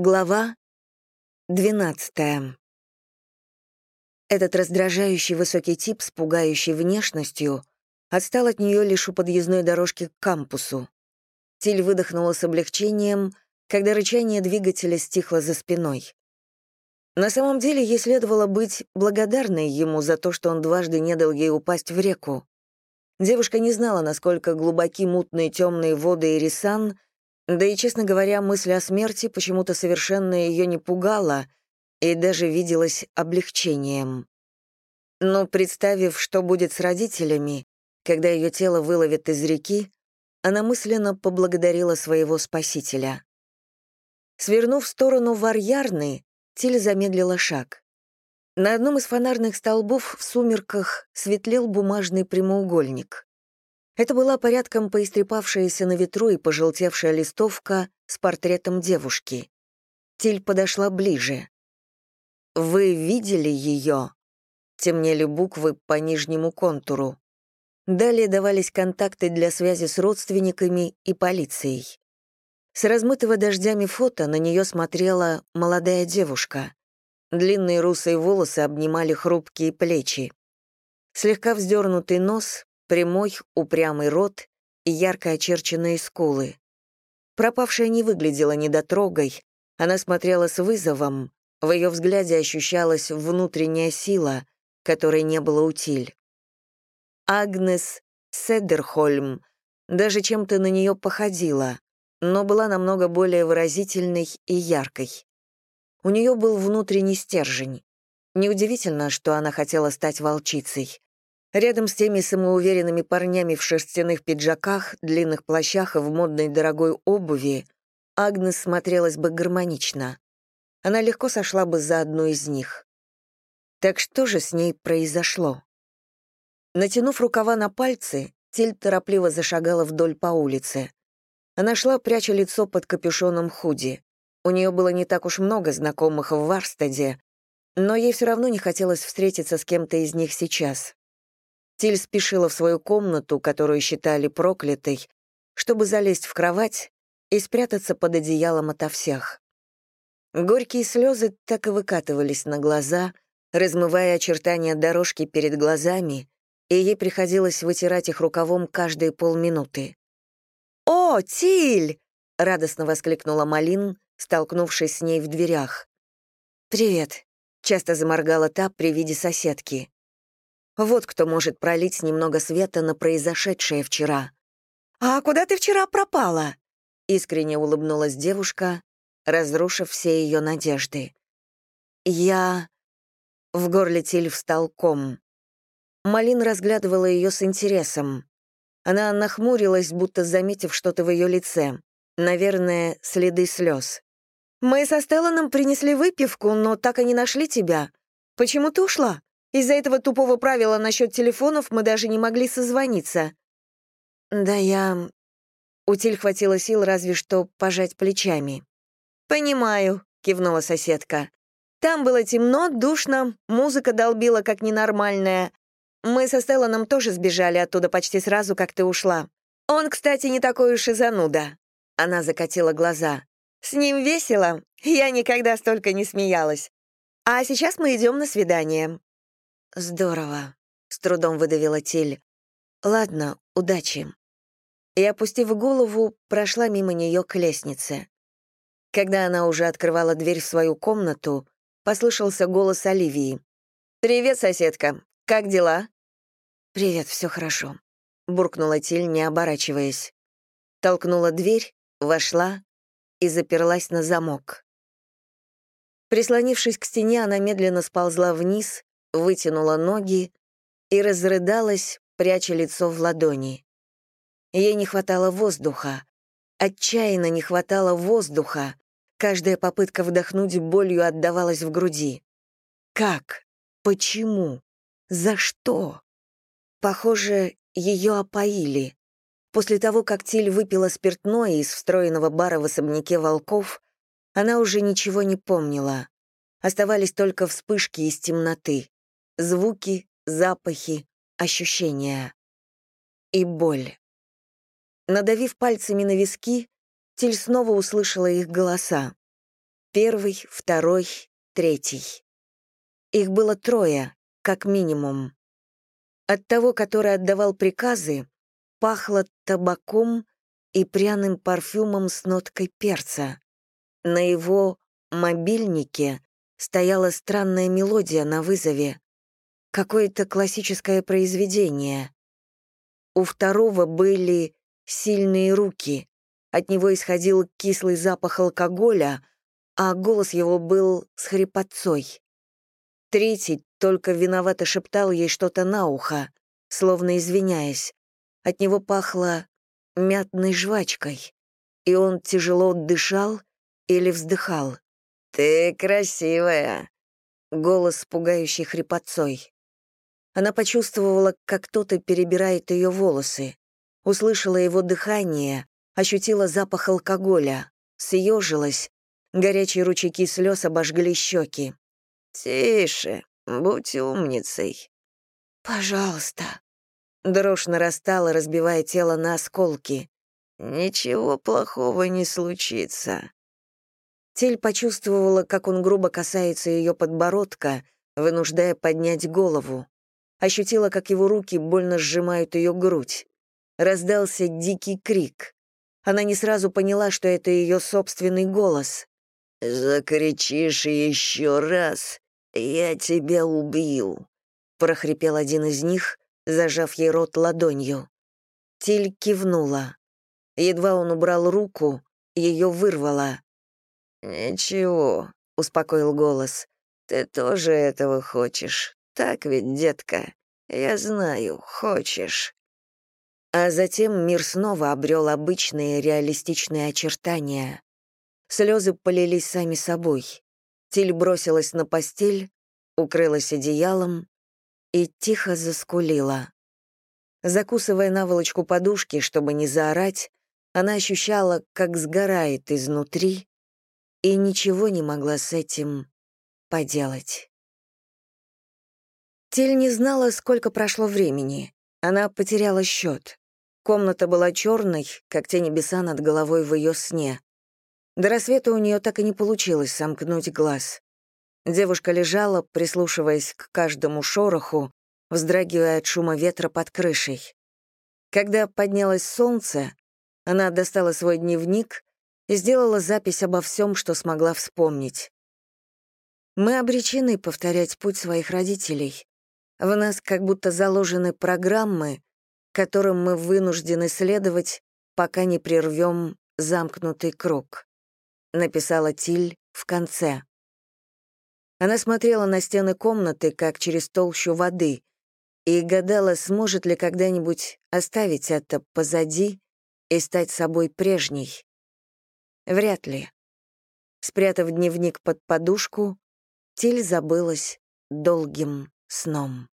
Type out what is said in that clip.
Глава 12. Этот раздражающий высокий тип с пугающей внешностью отстал от нее лишь у подъездной дорожки к кампусу. Тиль выдохнула с облегчением, когда рычание двигателя стихло за спиной. На самом деле ей следовало быть благодарной ему за то, что он дважды не дал ей упасть в реку. Девушка не знала, насколько глубоки мутные темные воды Ирисан — да и, честно говоря, мысль о смерти почему-то совершенно ее не пугала и даже виделась облегчением. Но представив, что будет с родителями, когда ее тело выловят из реки, она мысленно поблагодарила своего спасителя. Свернув в сторону Варьярны, Тиль замедлила шаг. На одном из фонарных столбов в сумерках светлел бумажный прямоугольник. Это была порядком поистрепавшаяся на ветру и пожелтевшая листовка с портретом девушки. Тиль подошла ближе. «Вы видели ее?» Темнели буквы по нижнему контуру. Далее давались контакты для связи с родственниками и полицией. С размытого дождями фото на нее смотрела молодая девушка. Длинные русые волосы обнимали хрупкие плечи. Слегка вздернутый нос, прямой, упрямый рот и ярко очерченные скулы. Пропавшая не выглядела недотрогой, она смотрела с вызовом, в ее взгляде ощущалась внутренняя сила, которой не было утиль. Агнес Седерхольм даже чем-то на нее походила, но была намного более выразительной и яркой. У нее был внутренний стержень. Неудивительно, что она хотела стать волчицей. Рядом с теми самоуверенными парнями в шерстяных пиджаках, длинных плащах и в модной дорогой обуви Агнес смотрелась бы гармонично. Она легко сошла бы за одну из них. Так что же с ней произошло? Натянув рукава на пальцы, Тиль торопливо зашагала вдоль по улице. Она шла, пряча лицо под капюшоном худи. У нее было не так уж много знакомых в Варстеде, но ей все равно не хотелось встретиться с кем-то из них сейчас. Тиль спешила в свою комнату, которую считали проклятой, чтобы залезть в кровать и спрятаться под одеялом ото всех. Горькие слезы так и выкатывались на глаза, размывая очертания дорожки перед глазами, и ей приходилось вытирать их рукавом каждые полминуты. «О, Тиль!» — радостно воскликнула Малин, столкнувшись с ней в дверях. «Привет», — часто заморгала та при виде соседки. Вот кто может пролить немного света на произошедшее вчера. «А куда ты вчера пропала?» Искренне улыбнулась девушка, разрушив все ее надежды. «Я...» В горле Тиль встал ком. Малин разглядывала ее с интересом. Она нахмурилась, будто заметив что-то в ее лице. Наверное, следы слез. «Мы со Стелланом принесли выпивку, но так и не нашли тебя. Почему ты ушла?» Из-за этого тупого правила насчет телефонов мы даже не могли созвониться. Да я... Утиль хватило сил разве что пожать плечами. «Понимаю», — кивнула соседка. «Там было темно, душно, музыка долбила как ненормальная. Мы со Стелланом тоже сбежали оттуда почти сразу, как ты ушла. Он, кстати, не такой уж и зануда». Она закатила глаза. «С ним весело. Я никогда столько не смеялась. А сейчас мы идем на свидание. «Здорово», — с трудом выдавила Тиль. «Ладно, удачи». И, опустив голову, прошла мимо нее к лестнице. Когда она уже открывала дверь в свою комнату, послышался голос Оливии. «Привет, соседка. Как дела?» «Привет, все хорошо», — буркнула Тиль, не оборачиваясь. Толкнула дверь, вошла и заперлась на замок. Прислонившись к стене, она медленно сползла вниз вытянула ноги и разрыдалась, пряча лицо в ладони. Ей не хватало воздуха. Отчаянно не хватало воздуха. Каждая попытка вдохнуть болью отдавалась в груди. Как? Почему? За что? Похоже, ее опоили. После того, как Тиль выпила спиртное из встроенного бара в особняке волков, она уже ничего не помнила. Оставались только вспышки из темноты звуки, запахи, ощущения. И боль. Надавив пальцами на виски, Тиль снова услышала их голоса. Первый, второй, третий. Их было трое, как минимум. От того, который отдавал приказы, пахло табаком и пряным парфюмом с ноткой перца. На его мобильнике стояла странная мелодия на вызове. Какое-то классическое произведение. У второго были сильные руки. От него исходил кислый запах алкоголя, а голос его был с хрипотцой. Третий только виновато шептал ей что-то на ухо, словно извиняясь. От него пахло мятной жвачкой, и он тяжело дышал или вздыхал. «Ты красивая!» — голос, пугающий хрипотцой. Она почувствовала, как кто-то перебирает ее волосы, услышала его дыхание, ощутила запах алкоголя, съежилась, горячие ручейки слез обожгли щеки. «Тише, будь умницей». «Пожалуйста». Дрожь нарастала, разбивая тело на осколки. «Ничего плохого не случится». Тель почувствовала, как он грубо касается ее подбородка, вынуждая поднять голову. Ощутила, как его руки больно сжимают ее грудь. Раздался дикий крик. Она не сразу поняла, что это ее собственный голос. «Закричишь еще раз, я тебя убью», — прохрипел один из них, зажав ей рот ладонью. Тиль кивнула. Едва он убрал руку, ее вырвало. «Ничего», — успокоил голос, — «ты тоже этого хочешь, так ведь, детка? Я знаю, хочешь». А затем мир снова обрел обычные реалистичные очертания. Слезы полились сами собой. Тиль бросилась на постель, укрылась одеялом и тихо заскулила. Закусывая наволочку подушки, чтобы не заорать, она ощущала, как сгорает изнутри, и ничего не могла с этим поделать. Тель не знала, сколько прошло времени. Она потеряла счет. Комната была черной, как те небеса над головой в ее сне. До рассвета у нее так и не получилось сомкнуть глаз. Девушка лежала, прислушиваясь к каждому шороху, вздрагивая от шума ветра под крышей. Когда поднялось солнце, она достала свой дневник и сделала запись обо всем, что смогла вспомнить. Мы обречены повторять путь своих родителей. В нас как будто заложены программы, которым мы вынуждены следовать, пока не прервем замкнутый круг», — написала Тиль в конце. Она смотрела на стены комнаты, как через толщу воды, и гадала, сможет ли когда-нибудь оставить это позади и стать собой прежней. Вряд ли. Спрятав дневник под подушку, Тиль забылась долгим сном.